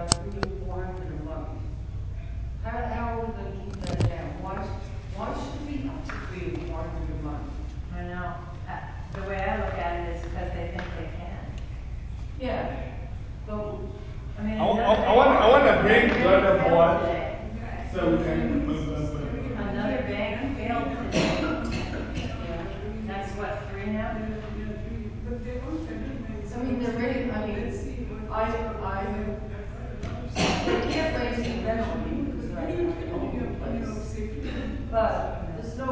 about three or four hundred a month. How, how are we gonna keep that down? Why, why should it be up to three or four hundred a month? I know, Uh, the way I look at it is because they think they can. Yeah, but I mean. I wa- another I want- I bank- wanna bring the other bank board. failed today. So we can. we- we- we- Another bank failed today. That's what, three now? But they all federal I mean, they're ready, I mean, Let's see what. I, I, they can't raise the rent on me because I, I own the place.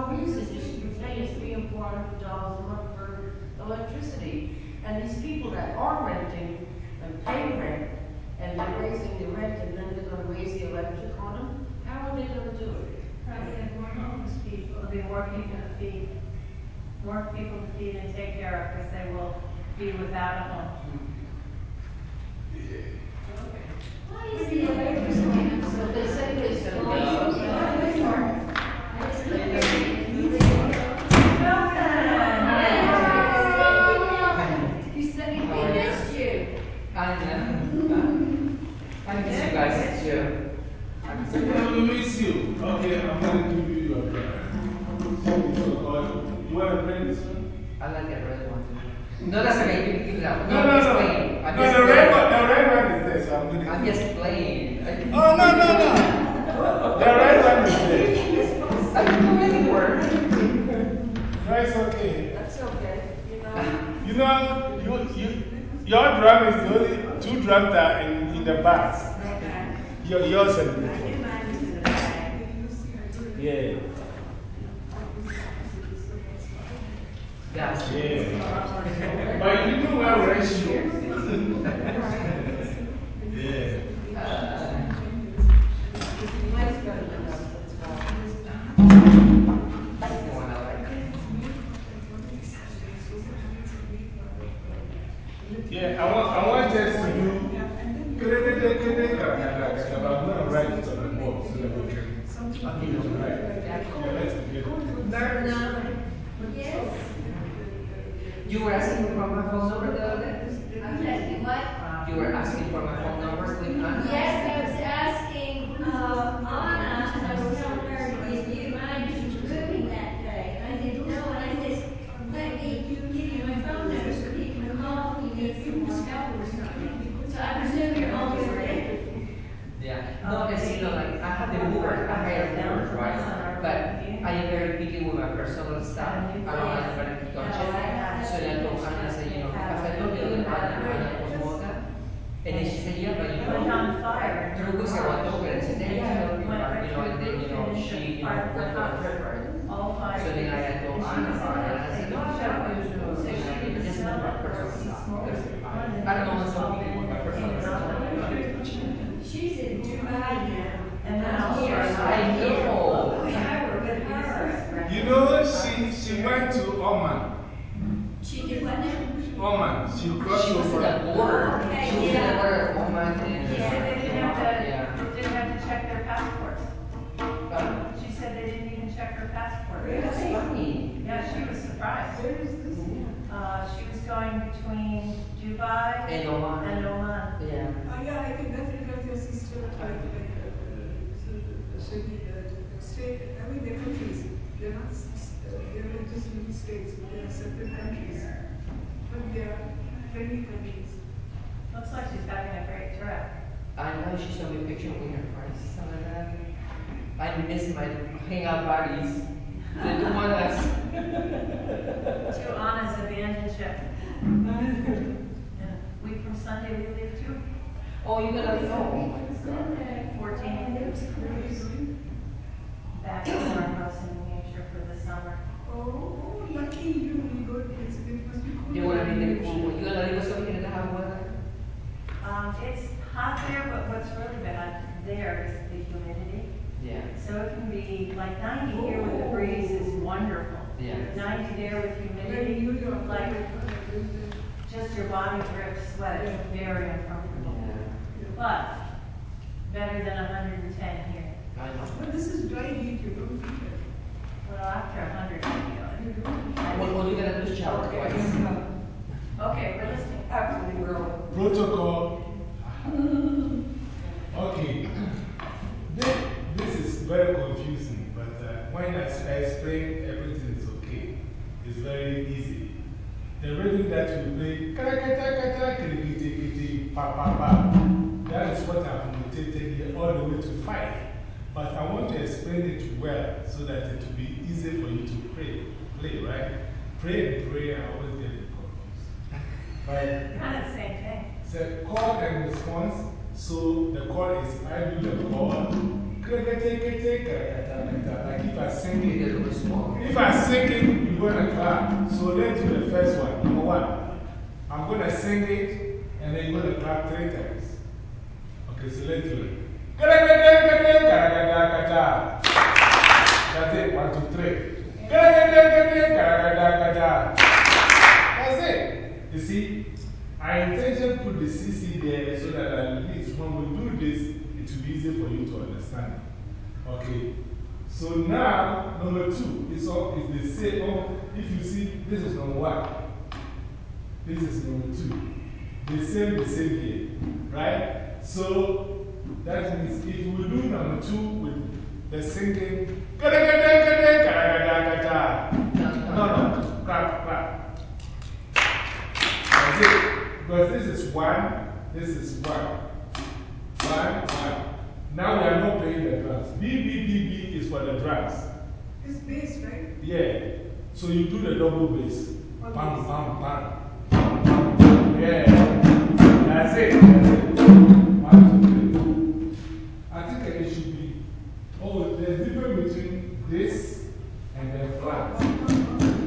But there's no reason you should be paying three and four hundred dollars a month for electricity. And these people that are renting and pay rent, and they're raising the rent, and then they're gonna raise the electric on them, how are they gonna do it? Probably have more homeless people. There'll be more people to feed, more people to feed and take care of because they will be without a home. Why is the electricity? So they say there's a. You said he missed you. I know. I miss you guys too. I miss you. Yeah, miss you. Okay, I'm gonna give you your drink. You wanna play this one? I like that red one. No, that's okay. Give, give it up. No, I'm no, no. I'm No, just the red playing. one, the red one is there, so I'm gonna. I'm just playing. Oh, no, no, no. The red one is there. I can do anywhere. No, it's okay. That's okay, you know. You know, you, you, your drum is the only two drums that are in, in the bass. Your, yours and Yeah. Yeah. But you wear red shoes. yeah. Mine's better than us, that's why. That's the one I like. Yeah, I want, I want us to do. But I'm going to write it on the board so that we can. Right. Yes. You were asking for my phone number the? I'm asking what? You were asking for my phone number? Yes, I was asking, uh, Anna, and I was telling her to give you mine, she was moving that day. I didn't know, and I said, let me give you my phone number so you can call if you need some more help or something. So I presume you're on your way. Yeah. No, it's, you know, like, I have the mover, I hire movers, right? But I am very picky with my personal stuff. I don't want anybody to touch it. So then I told Anna, I said, you know, because I told you that Anna, Anna was moda. And then she said, yeah, but you It went know, on fire. Truco se aguantó, pero she said, yeah, help you, but, you know, and then, you know, she, you know, went to a trip, right? All fire. So then I had told Anna about it, and I said, no, I'm sure. So she said, "You just move my personal stuff. Because I don't know what's up with my personal stuff. She's in Dubai now. And then also. Here. I know. I work with her. You know, she, she went to Oman. She did what now? Oman. She crossed She was in the over. border. Okay, She was in the yeah. border of Oman and. She said they didn't have Yeah. to, didn't have to check their passports. But She said they didn't even check her passport. that's funny. Yeah, she was surprised. Where is this? Uh, she was going between Dubai And Oman. and Oman. Yeah. Uh, yeah, I think that's because your sister, like, like, uh, state, I mean, they're countries. They're not, s- s- uh, they're not just little states, but they are separate countries. But they are friendly countries. Looks like she's having a great trip. I know she showed me a picture with her friends, something like that. I miss my hangout parties. The two one us. To Anna's abandoned ship. And week from Sunday, we leave too. Oh, you gotta know. Fourteen. Back to our house in New Hampshire for the summer. Oh, oh, lucky you, you go, it's, it must be cool. You wanna be the cool, you gonna leave us over here in the hot weather? Um, it's hot there, but what's really bad there is the humidity. Yeah. So it can be like ninety here with the breeze is wonderful. Yeah. Ninety there with humidity, New York, like like, there's the- just your body drips sweat, it's very uncomfortable. Yeah. But better than hundred and ten here. I. But this is dry heat, you don't it. Well, after hundred, you feel it. to just Okay, twice. Okay, we're listening. Absolutely, we're. Protocol. Okay. This, this is very confusing, but uh, when I explain everything is okay, it's very easy. The rhythm that we play, that is what I've notated here all the way to five. But I want to explain it well so that it will be easy for you to pray, play, right? Pray and pray, I always get it confused. Right? Of the same thing. So call and response. So the call is I do the call. Like if I sing it, get a response. if I sing it, you're going to clap. So let's do the first one. Number one. I'm going to sing it and then you're going to clap three times. Okay, so let's do it. That's it. One, two, three. That's it. You see, I intentionally put the CC there so that when we do this, it will be easy for you to understand. Okay. So now, number two is all, is the same. Oh, if you see, this is number one. This is number two. The same, the same here. Right? So that means if we do number two with the singing, no, no, clap, clap. That's it. Because this is one, this is one. One, one. Now we are not playing the drums. B, B, B, B is for the drums. It's bass, right? Yeah. So you do the double bass. Pam, pam, pam. Yeah. That's it. That's it. Difference between this and then flat.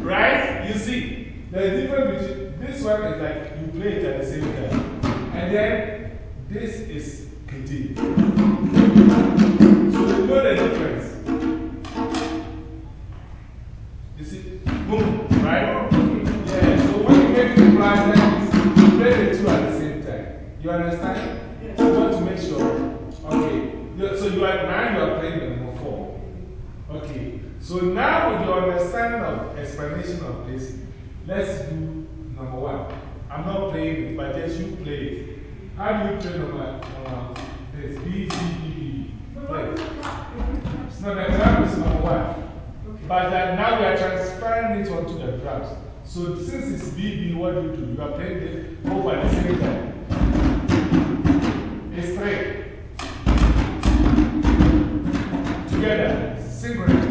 Right? You see, there's difference between this one is like you play it at the same time. And then this is Kiti. So you know the difference. So now with your understanding of explanation of this, let's do number one. I'm not playing it, but just you play it. How do you play number, number this? B, B, B, B. Play. No, the drum is number one. But uh, now we are transferring it onto the drums. So since it's BB, what do you do? You are playing it both at the same time. It's three. Together, synchronous.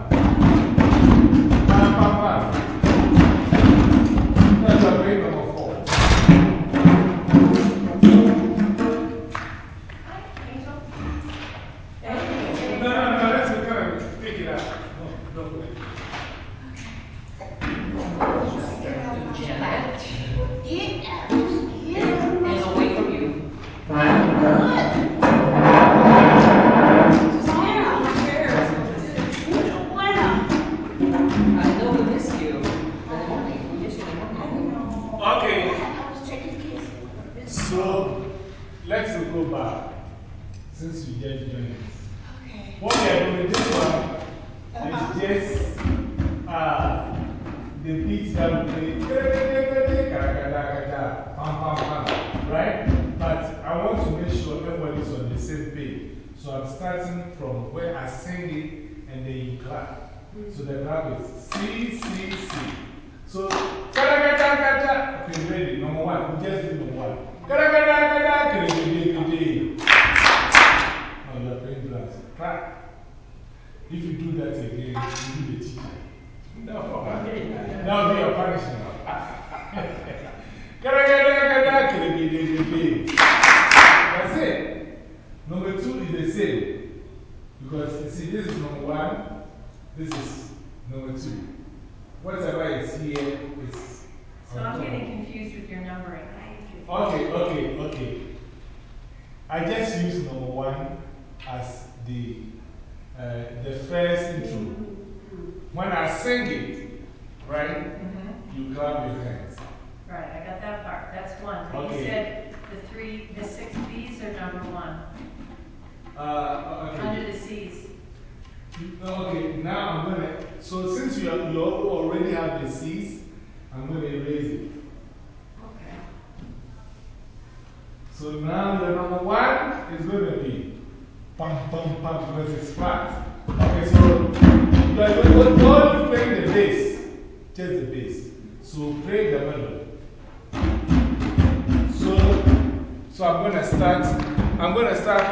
going to start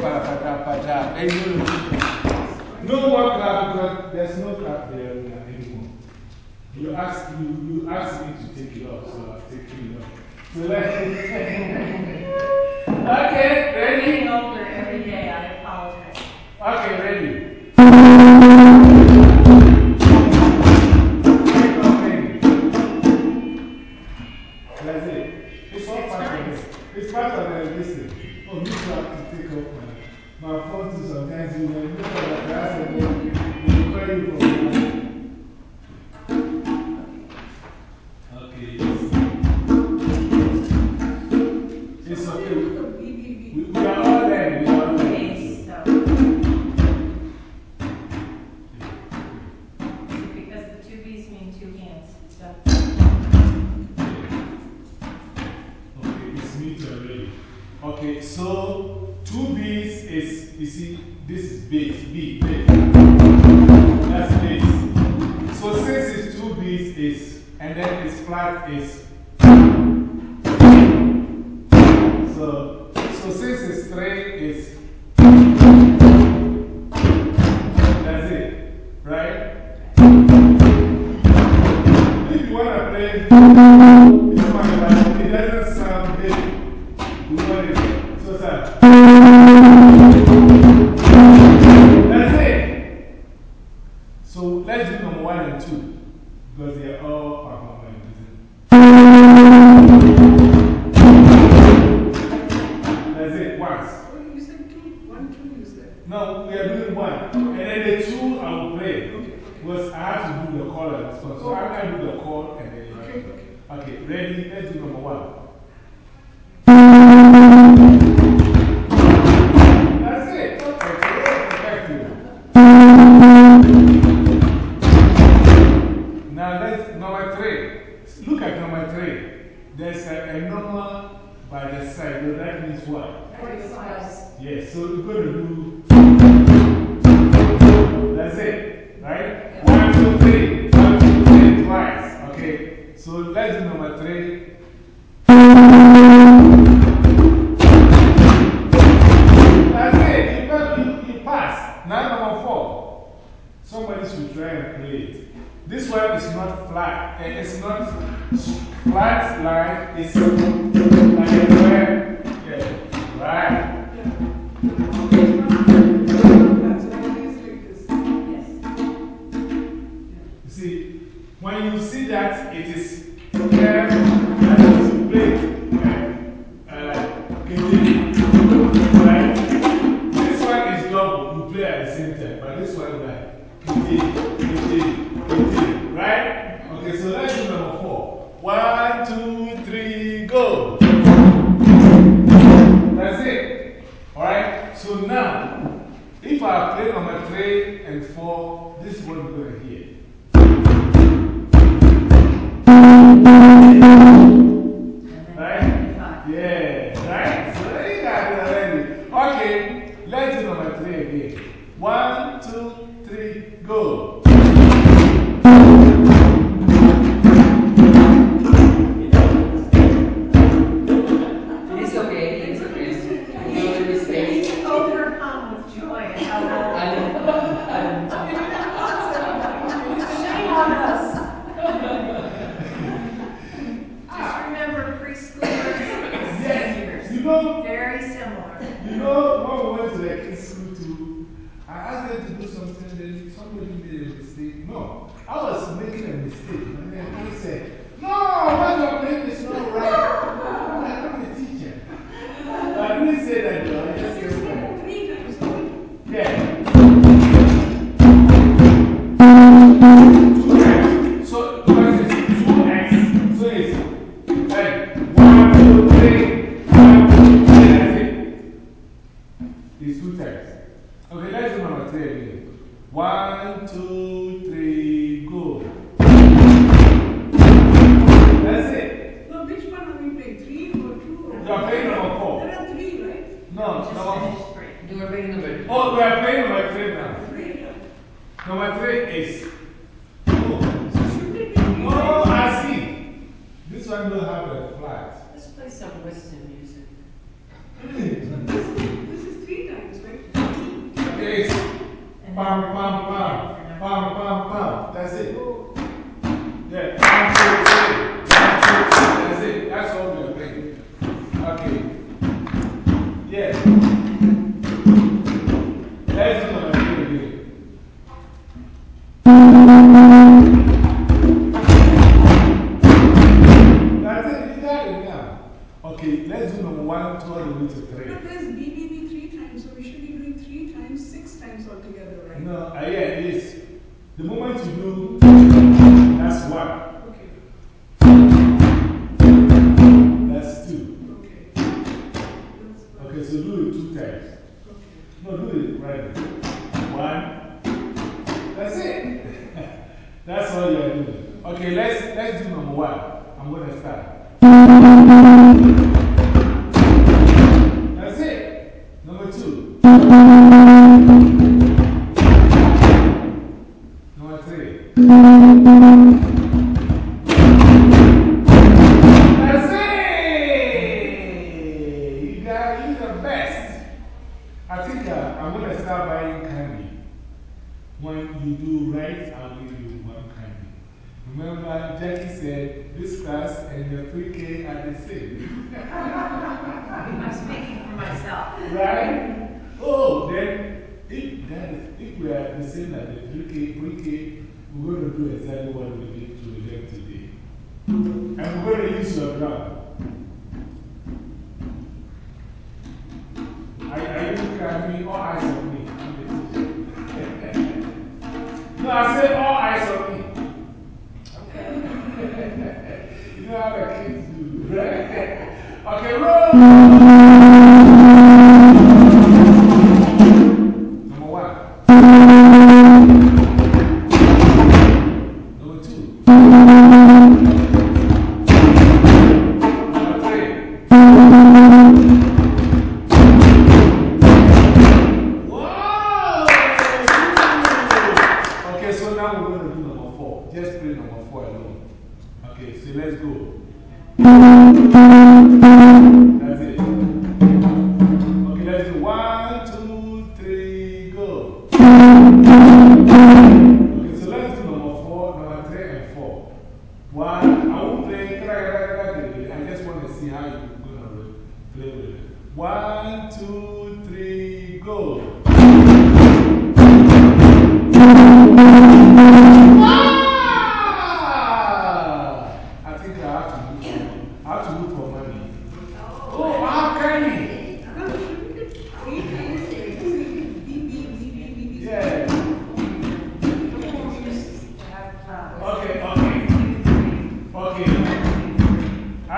para pata. No more clap because there's no clap there anymore. You ask you you asked me to take it off, so I'll take it off. So let's okay, ready? Every day. I apologize. Okay, ready. that it is okay. No, uh, yeah, it is. The moment you do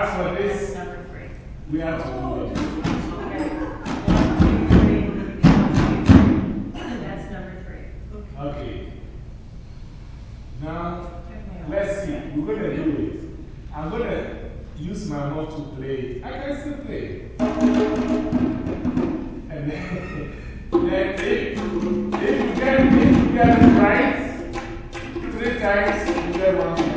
As for this, we have to move on. Okay. Now, let's see. We're going to do it. I'm going to use my mouth to play. I can still play. And then, then if, if, you get, if you get it right, three times, you get one.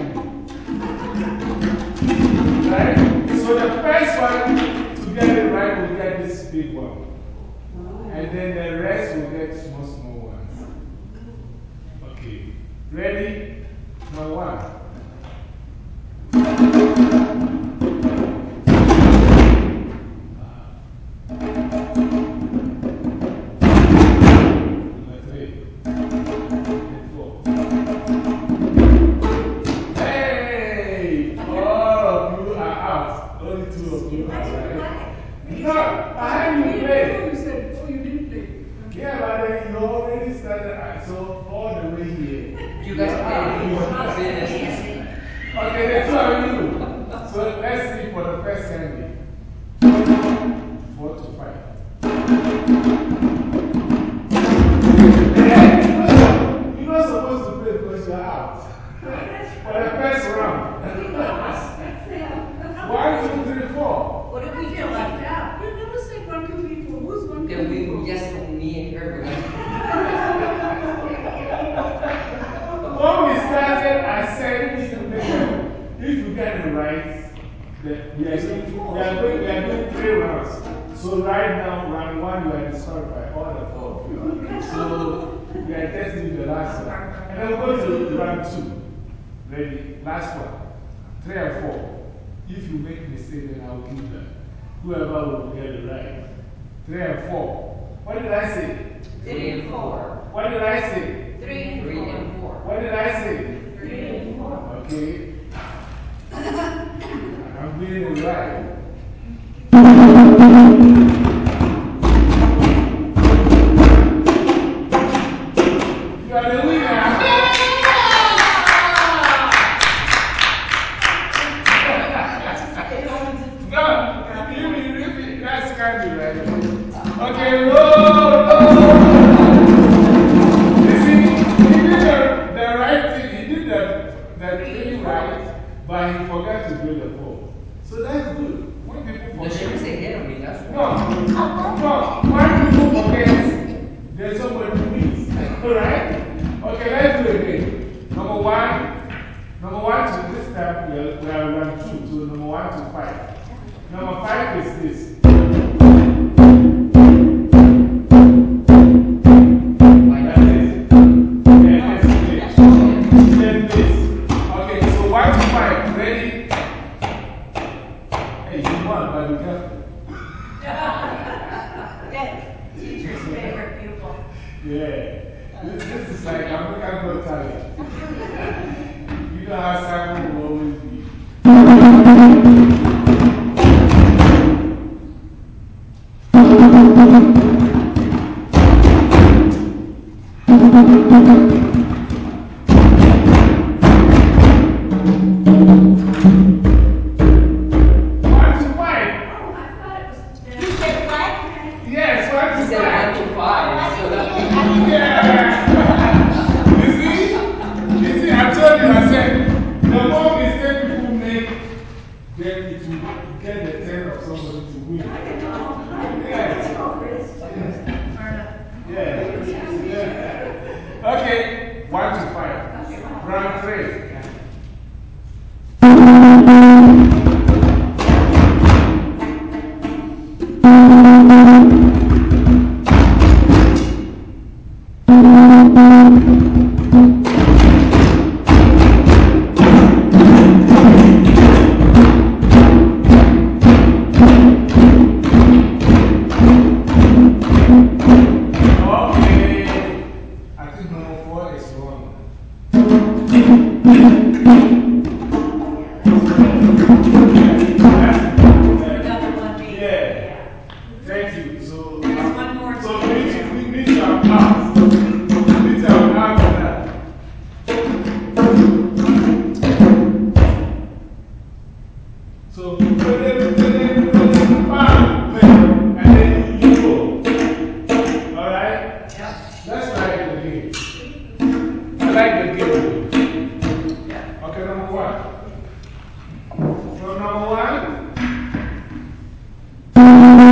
So the first one to get it right will get this big one. And then the rest will get small, small ones. Okay. Ready? Number one. And he forgot to do the wall. So that's good. When people forget. The shame is ahead of me, that's No.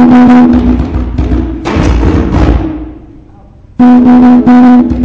Thank you.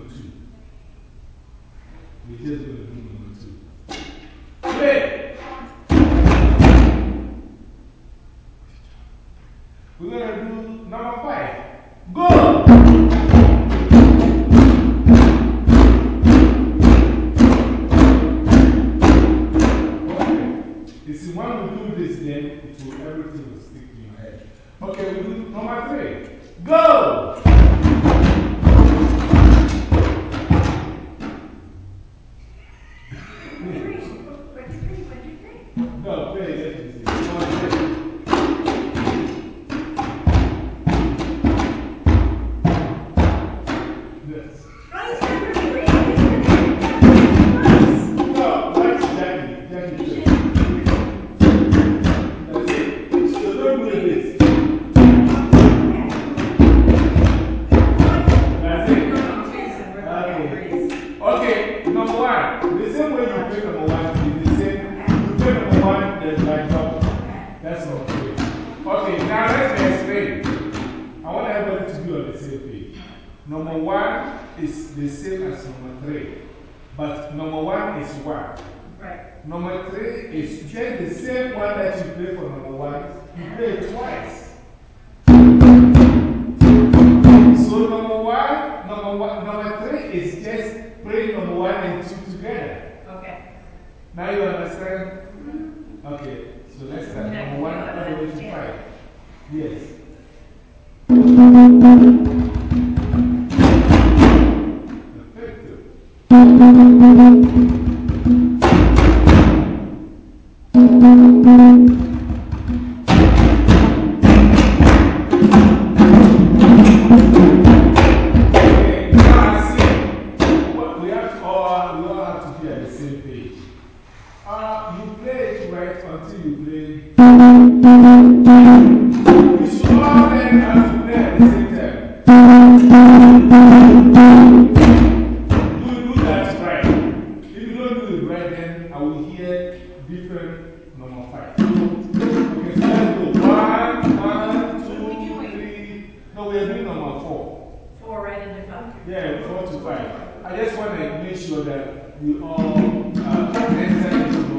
Yeah, four to five. I just want to make sure that we all, uh, next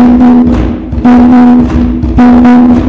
Thank you.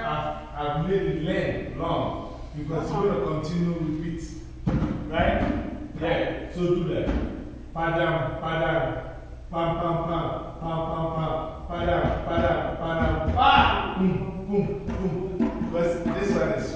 time I've, I've made it long because you're going to continue with it. Right? Yeah, so do that. Padam, padam, pam, pam, pam, pam, pam, pam, padam, padam, padam, ah! pam, boom, boom, boom. Because this one is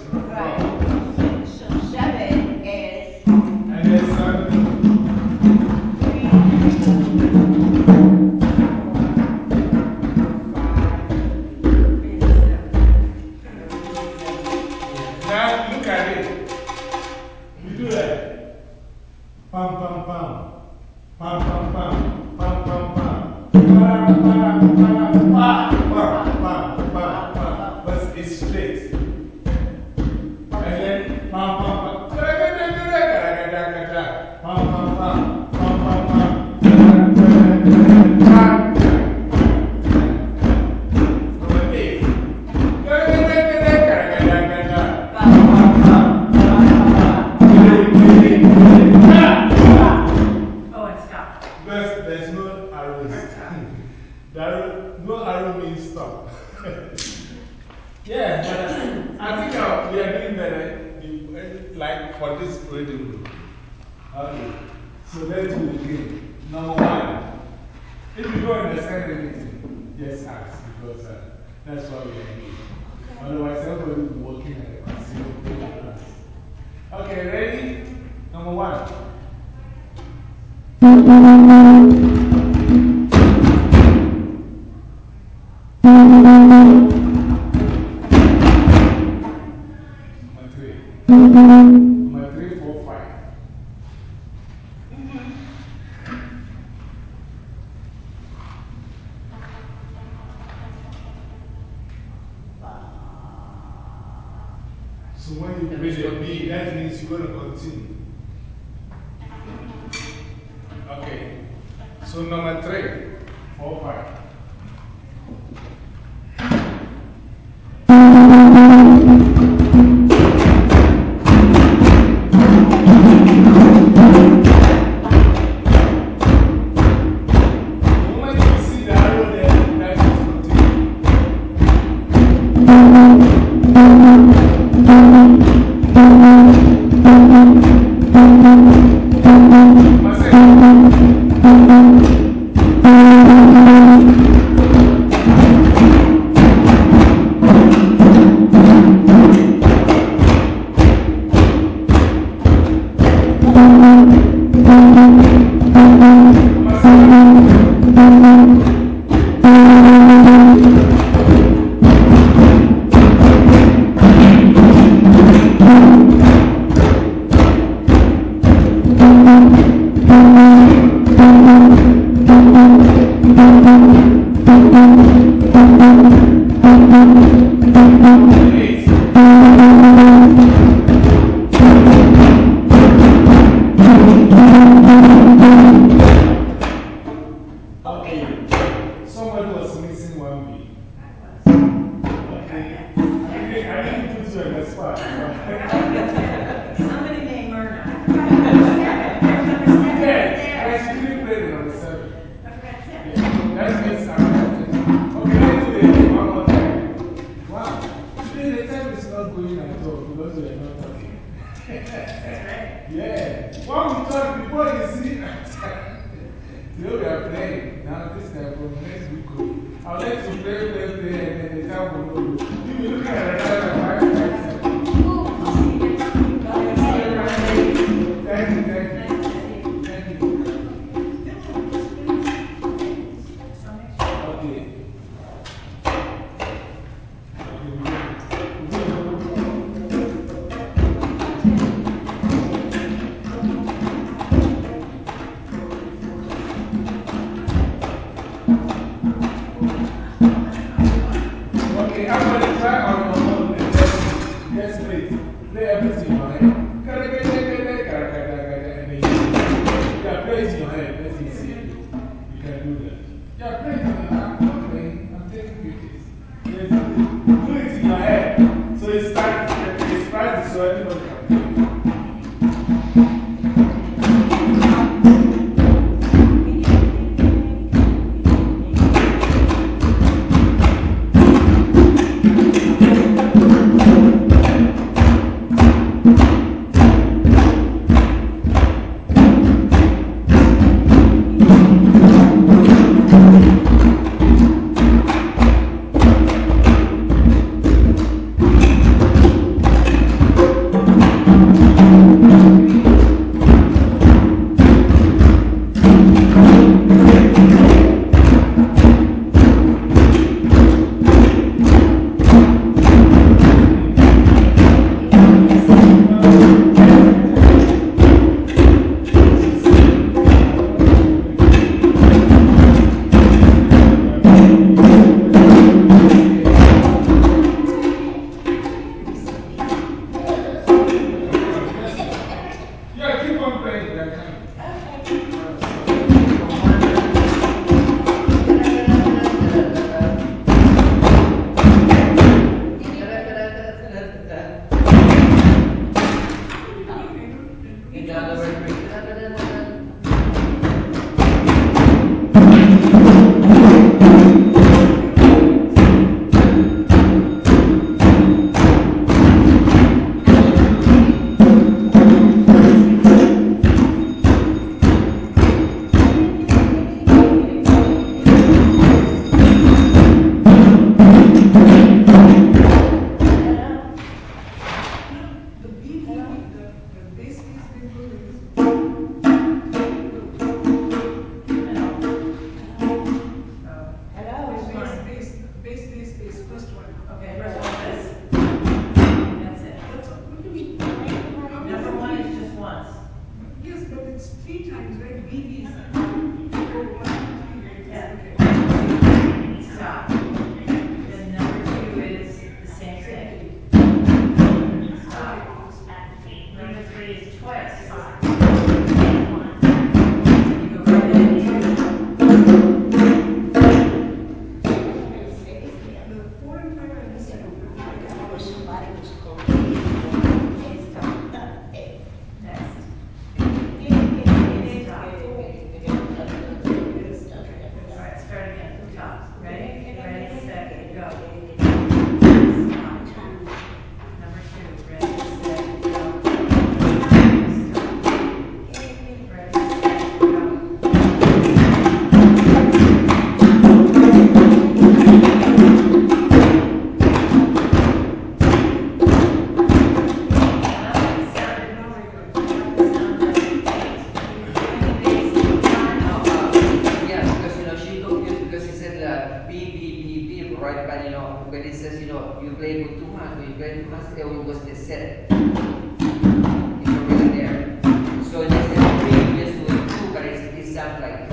that beep, beep, beep, right? But you know, when it says, you know, you play with two hands, when you play two hands, it was the set. It's already there. So just said, beep, just do two, but it's it sounds like,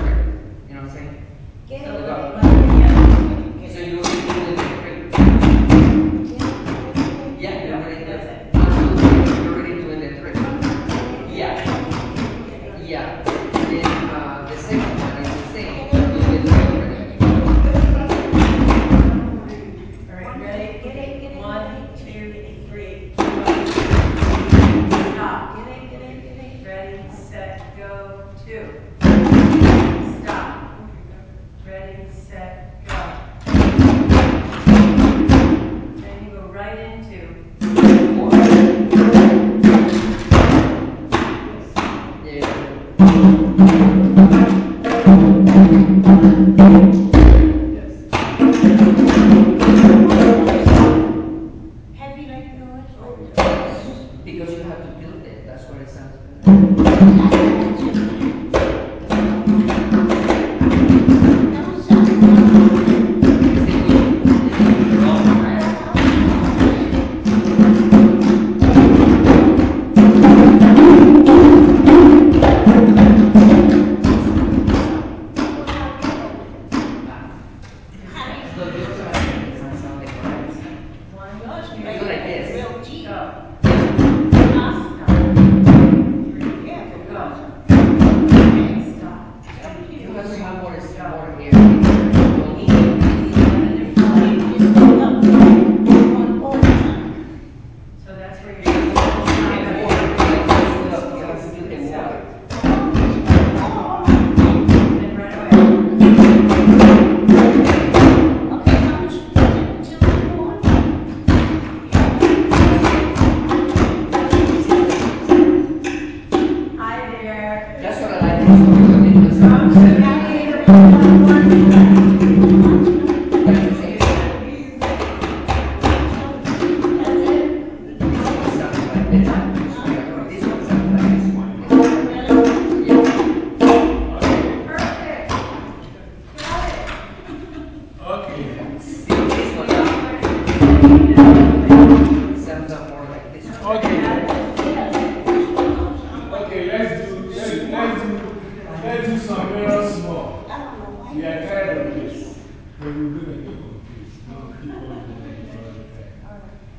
you know what I'm saying? Okay. so,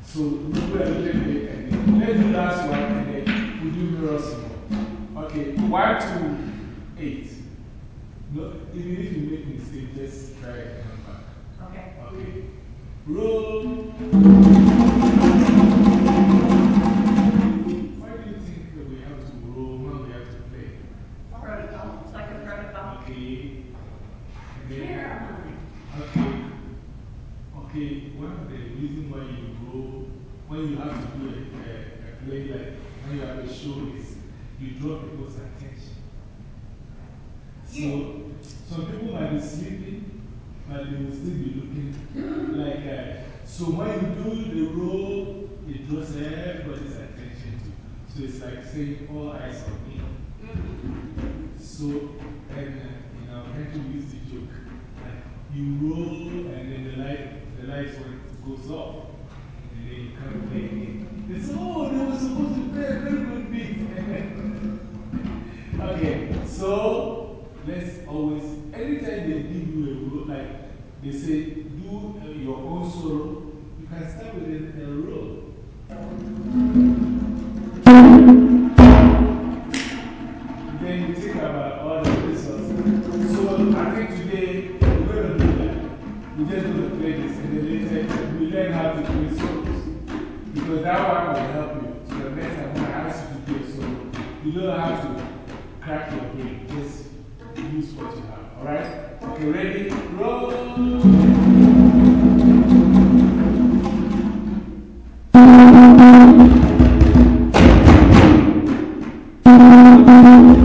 So we will eliminate and then let's do last one and then we do mirror symbol. Okay, one two, eight. No, even if you make mistake, just try it and come back. Okay. Okay. Roll. still be looking like that. So when you do the roll, it draws everybody's attention. So it's like saying, all eyes on me. So, and uh, in our country, use the joke. Like you roll, and then the light, the light goes off, and then you come play again. They oh, they were supposed to play a very good beat. okay, so let's always, anytime they give you a role, like they say, do uh, your own solo. You can start with a, a roll. Then you think about all the resources. So I think today we're going to do that. We're just going to play this and then later we learn how to play solos. Because that one will help you. So the next time when to ask you to play solo, you don't have to crack your brain. Just use what you have. Alright? Okay, ready? Roll! thank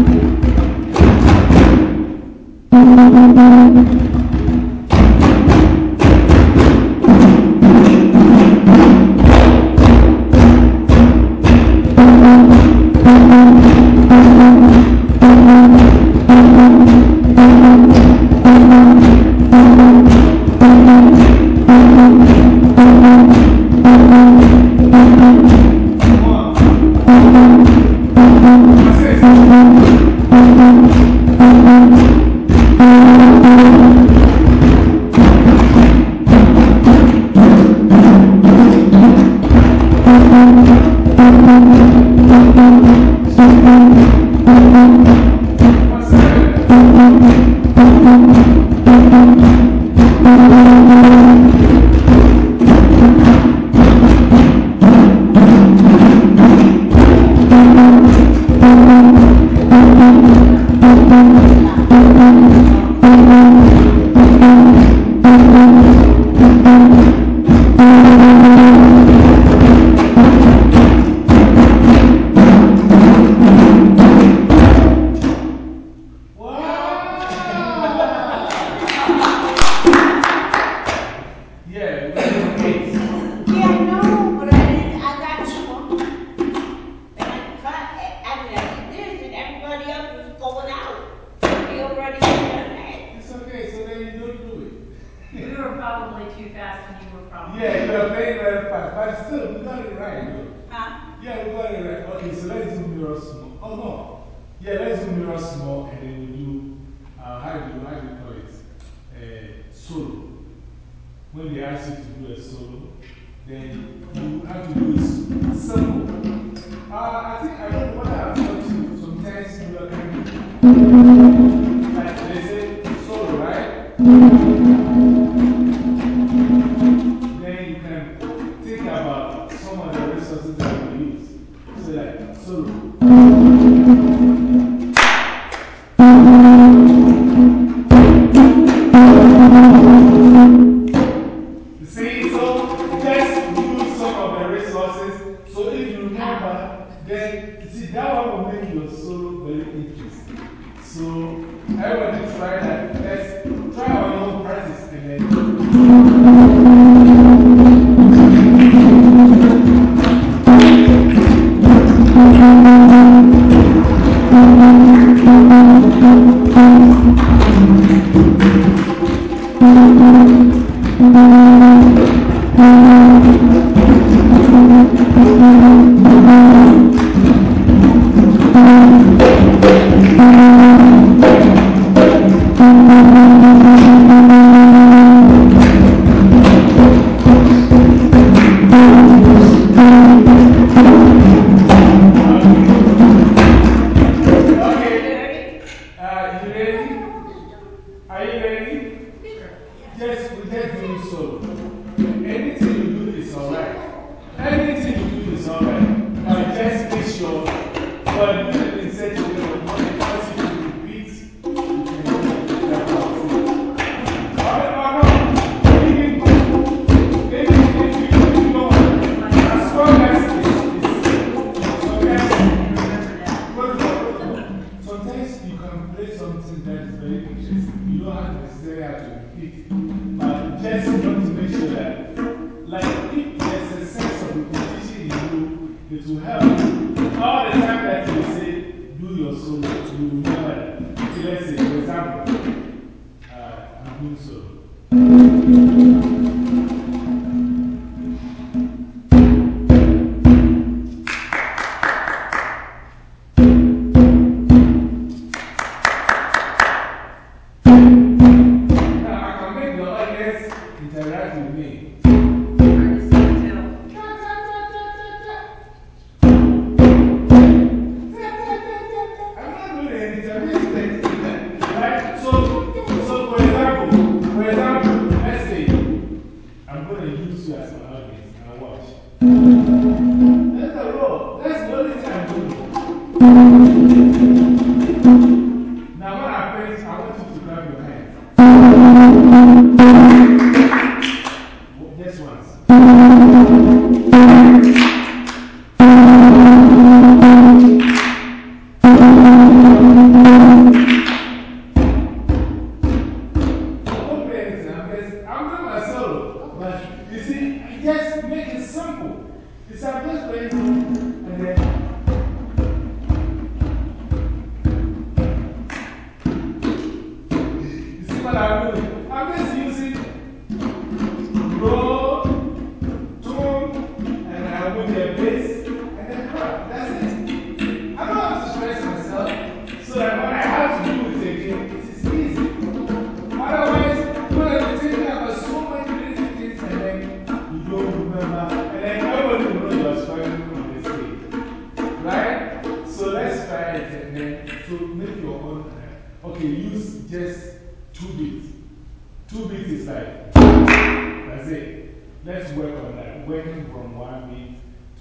Are you ready? Are you ready? Yes, we get you so.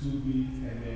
Two beats, and then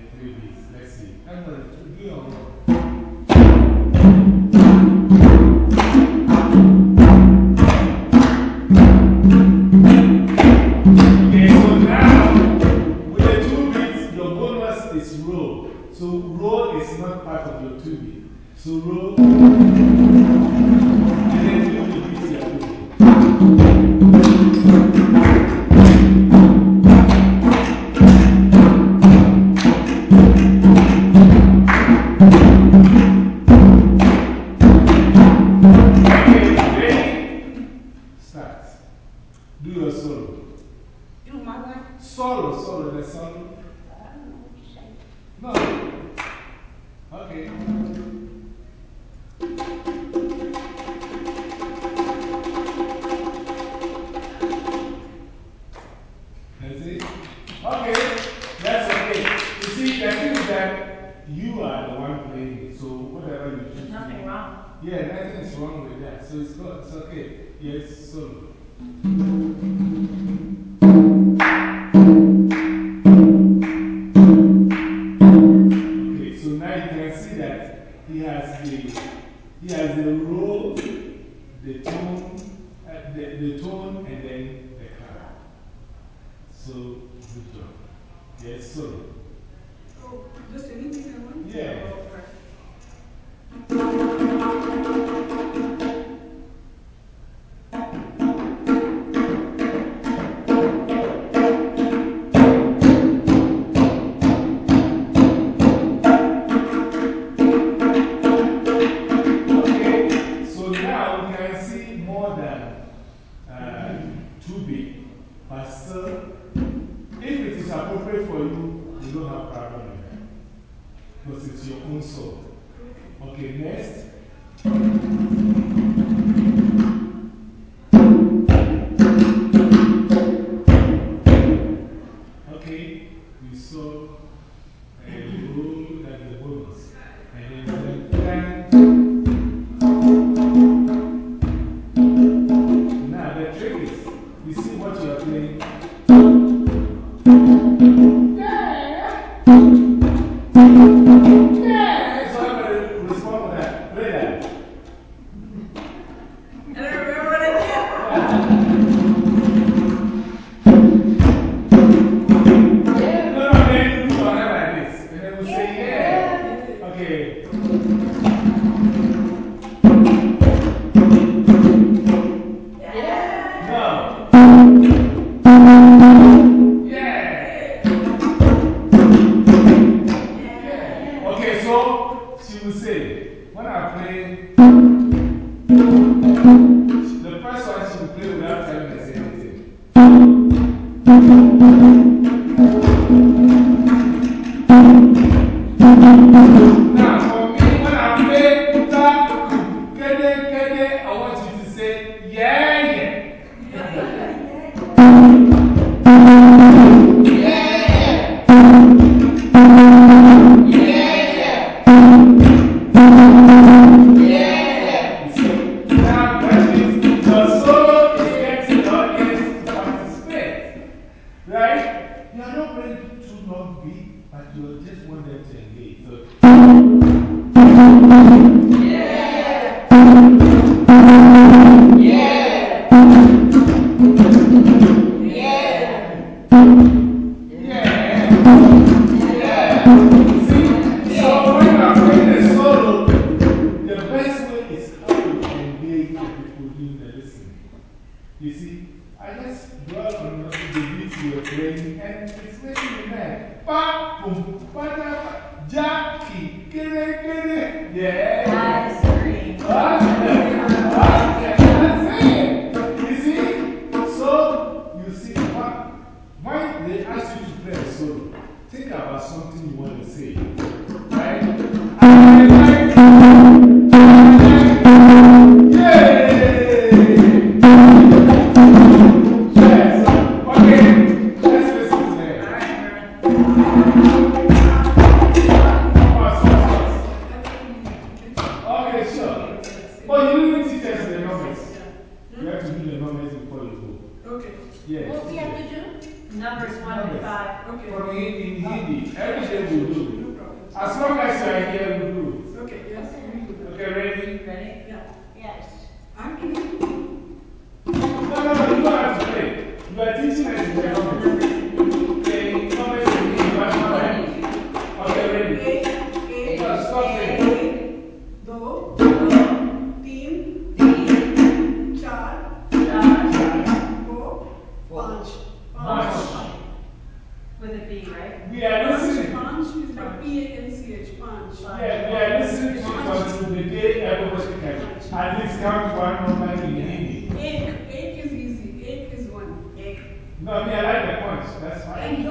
No, I mean, I like the points. That's fine. And you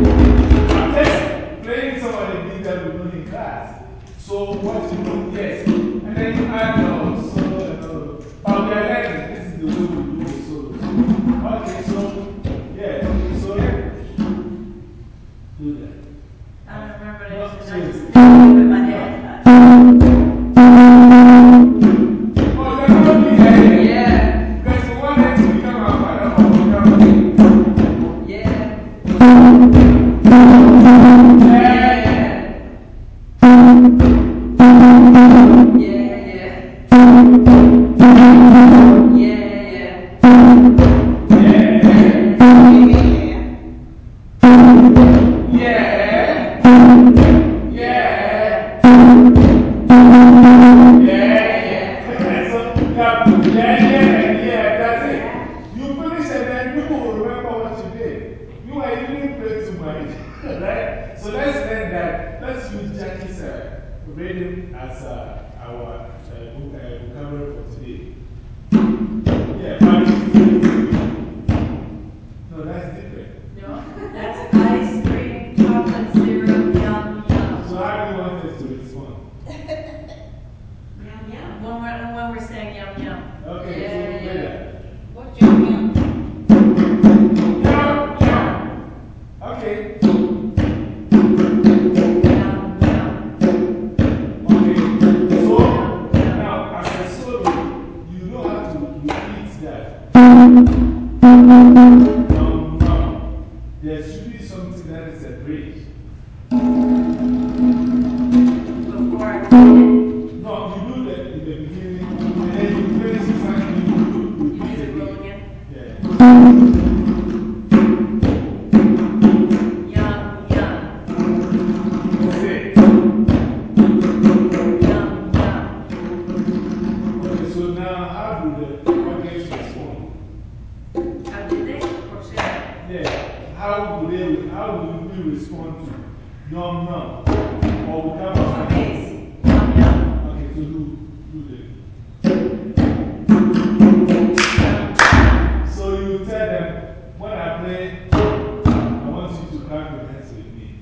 When I play, I want you to clap your hands with me.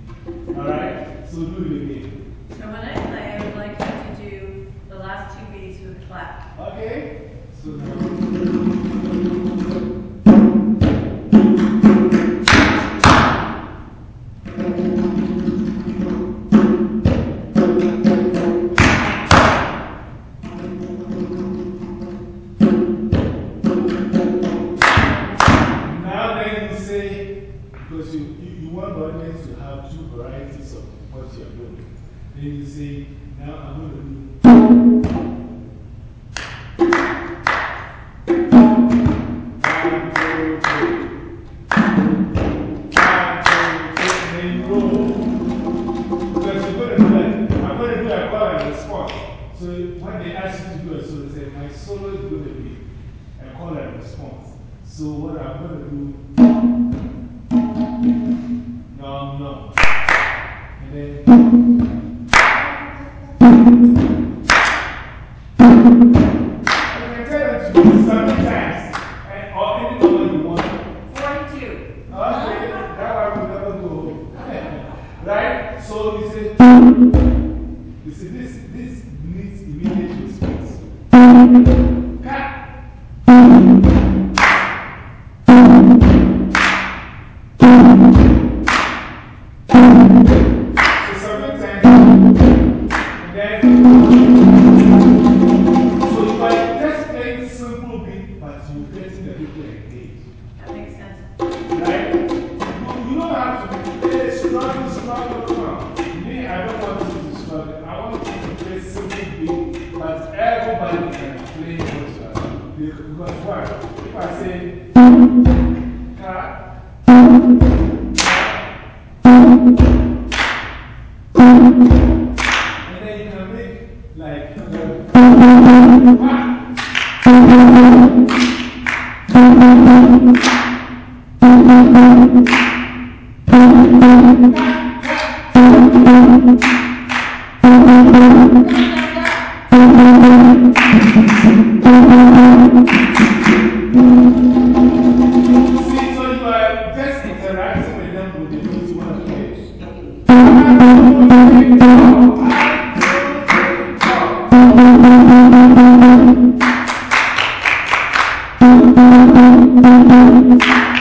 Alright? So do it again. So when I play, I would like you to do the last two beats with clap. Okay? So now. Thank you.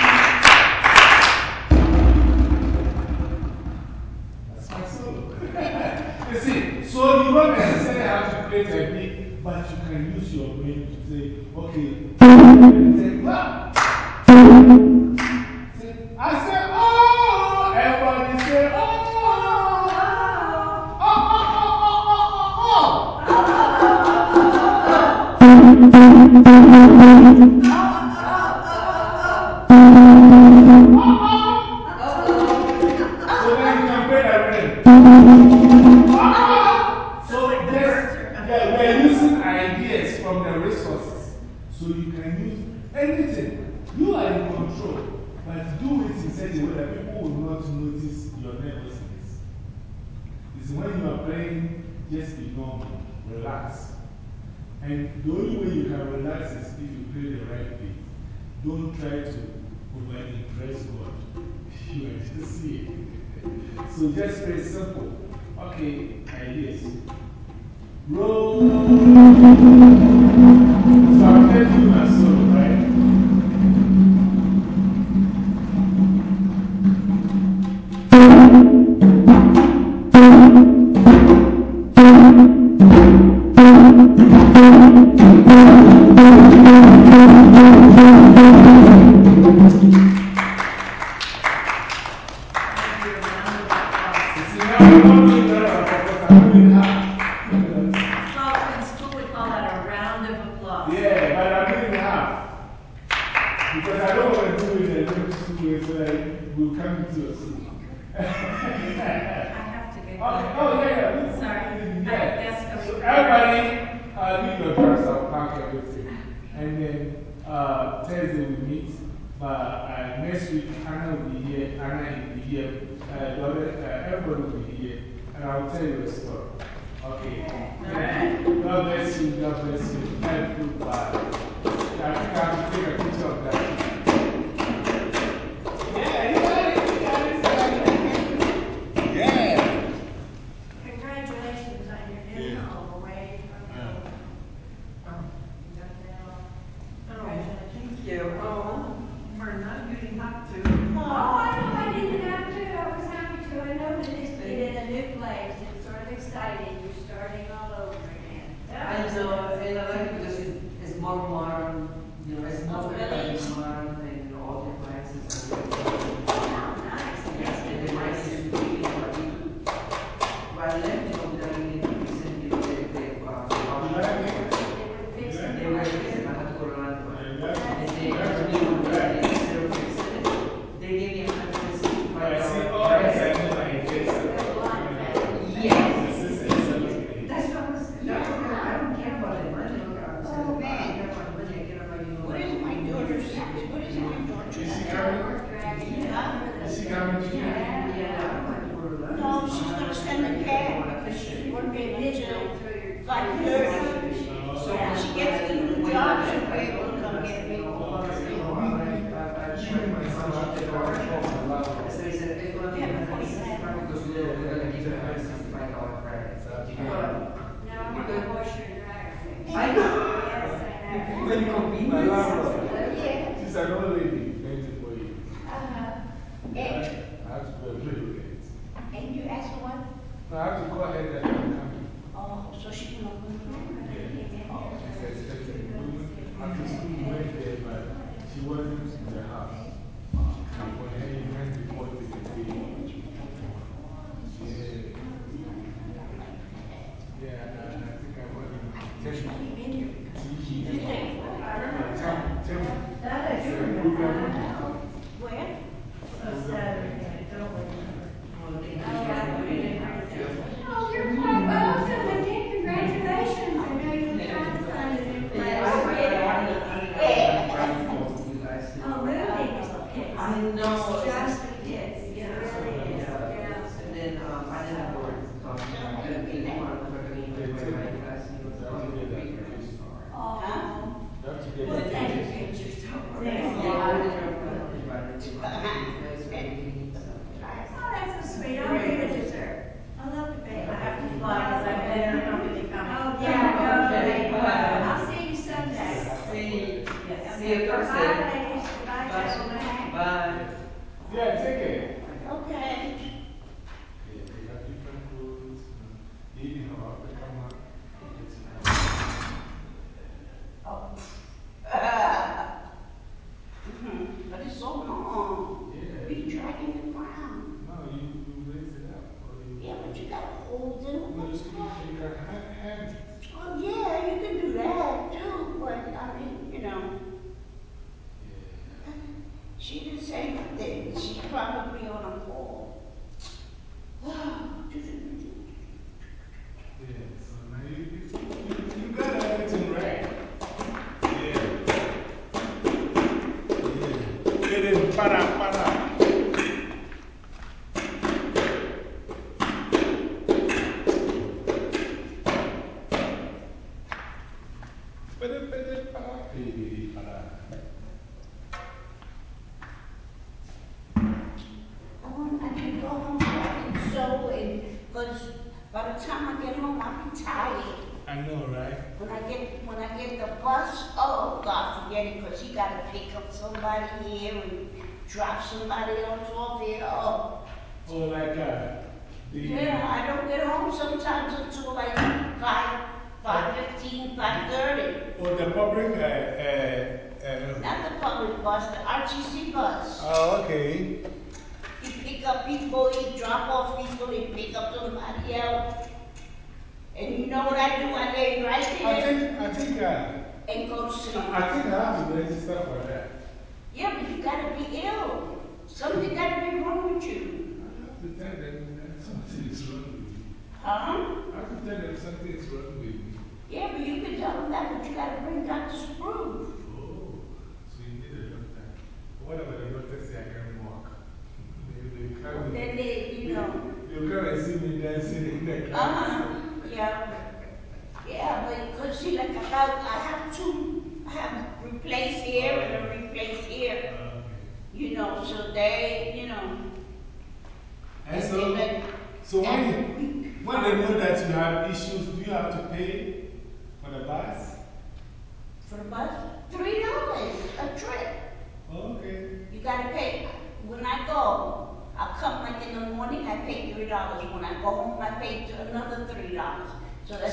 New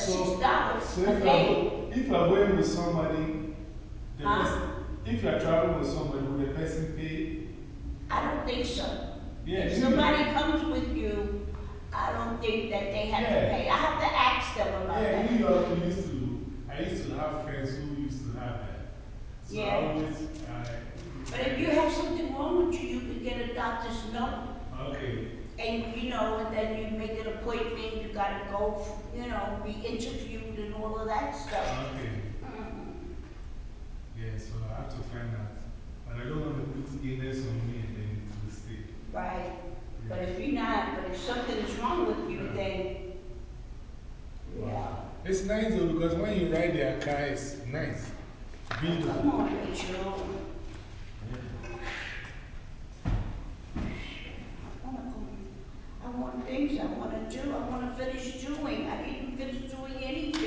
so, if so a. If you're going with somebody, the huh? person, if you're traveling with somebody, will the person pay? I don't think so. Yeah, if somebody know. comes with you, I don't think that they have yeah. to pay. I have to ask them about yeah, that. Yeah, New York, we used to, I used to have friends who used to have that. So yeah. I always, I, but if you have something wrong with you, you can get a doctor's note. Okay and you know, and then you make an appointment, you gotta go, you know, be interviewed and all of that stuff. Okay. Mm. Yeah, so I have to find out. But I don't want to put illness on me and then to the state. Right. But if you're not, but if something's wrong with you, then, yeah. It's nice though because when you ride their car, it's nice. Beautiful. Come on, Rachel. want things I want to do. I want to finish doing. I didn't finish doing anything.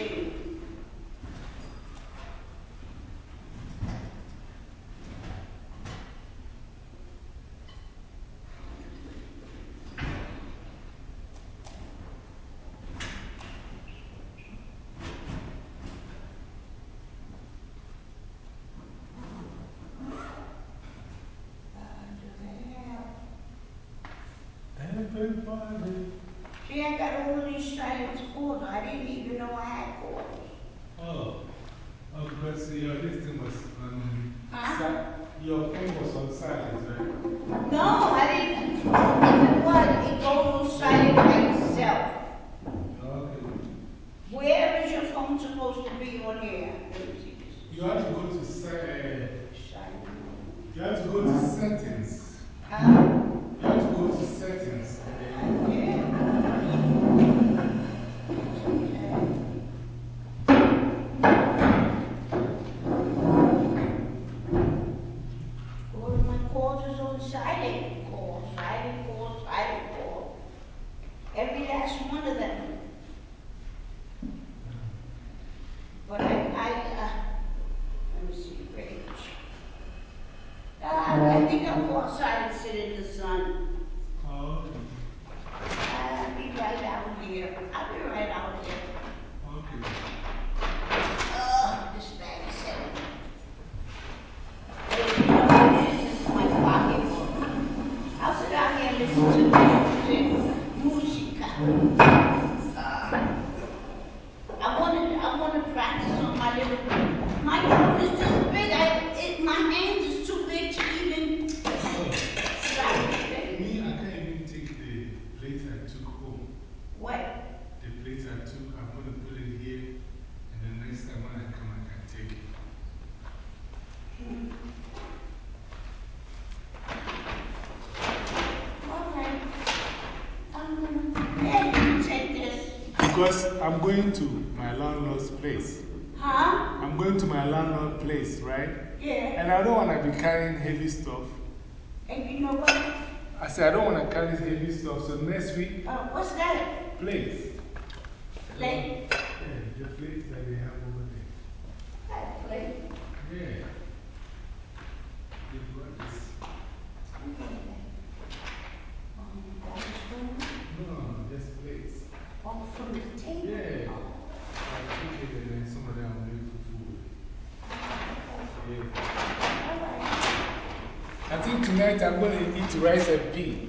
Because I'm going to my landlord's place. Huh? I'm going to my landlord's place, right? Yeah. And I don't want to be carrying heavy stuff. And you know what? I said, I don't want to carry heavy stuff, so next week. Uh, what's that? Place. to raise B.